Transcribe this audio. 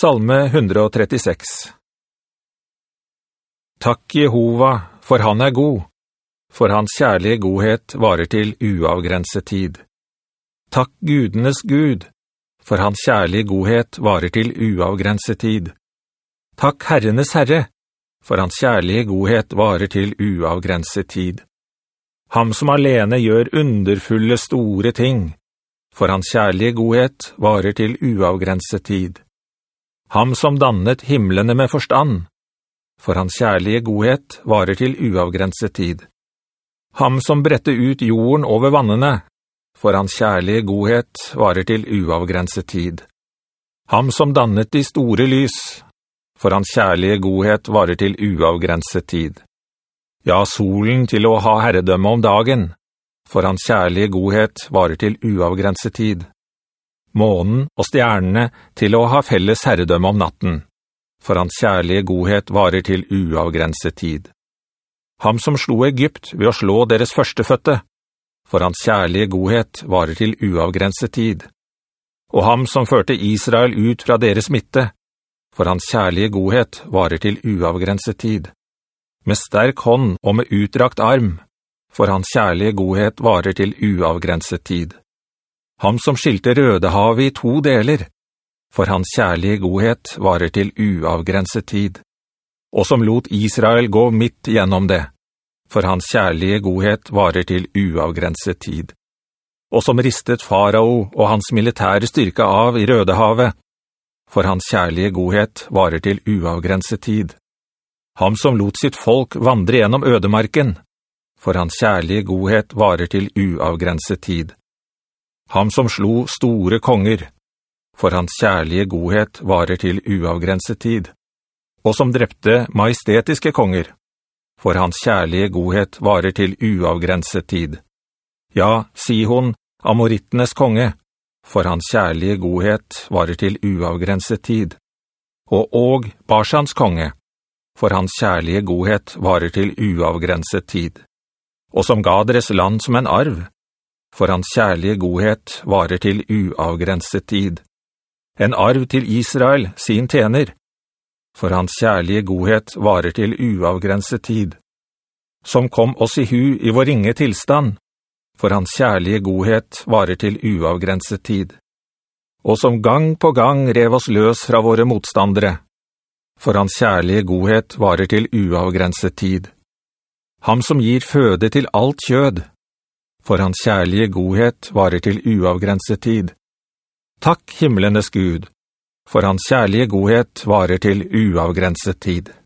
Salme 136 Takk Jehova, for han er god, for hans kjærlige godhet varer til uavgrenset tid. Takk gudenes Gud, for hans kjærlige godhet varer til uavgrenset tid. Takk Herrenes Herre, for hans kjærlige godhet varer til uavgrenset tid. Ham som alene gjør underfulle store ting, for hans kjærlige godhet varer til uavgrenset tid ham som dannet himmelene med forstand, for hans kjærlige godhet varer til uavgrenset tid. Ham som brette ut jorden over vannene, for hans kjærlige godhet varer til uavgrenset tid. Ham som dannet de store lys, for hans kjærlige godhet varer til uavgrenset tid. Ja, solen til å ha herredømme om dagen, for hans kjærlige godhet varer til uavgrenset tid månen og stjernene til å ha felles herredømme om natten, for hans kjærlige godhet varer til uavgrenset tid. Ham som slo Egypt ved å slå deres førsteføtte, for hans kjærlige godhet varer til uavgrenset tid. Og ham som førte Israel ut fra deres midte, for hans kjærlige godhet varer til uavgrenset tid. Med sterk hånd og med utdrakt arm, for hans kjærlige godhet varer til uavgrenset tid ham som skilte Rødehavet i to deler, for hans kjærlige godhet varer til uavgrenset tid, og som lot Israel gå midt gjennom det, for hans kjærlige godhet varer til uavgrenset tid, og som ristet Farao og hans militære styrke av i Rødehavet, for hans kjærlige godhet varer til uavgrenset tid. Ham som lot sitt folk vandre gjennom ødemarken, for hans kjærlige godhet varer til uavgrenset tid ham som slo store konger, for hans kjærlige godhet varer til uavgrenset tid, og som drepte majestetiske konger, for hans kjærlige godhet varer til uavgrenset tid. Ja, Sihon, amorittenes konge, for hans kjærlige godhet varer til uavgrenset tid. Og Og, Barsans konge, for hans kjærlige godhet varer til uavgrenset tid. Og som ga deres land som en arv, for hans kjærlige godhet varer til uavgrenset tid. En arv til Israel, sin tjener, for hans kjærlige godhet varer til uavgrenset tid. Som kom oss i hu i vår ringe tilstand, for hans kjærlige godhet varer til uavgrenset tid. Og som gang på gang rev oss løs fra våre motstandere, for hans kjærlige godhet varer til uavgrenset tid. Ham som gir føde til alt kjød, for hans kjærlige godhet varer til uavgrenset tid. Takk himmelenes Gud, for hans kjærlige godhet varer til uavgrenset tid.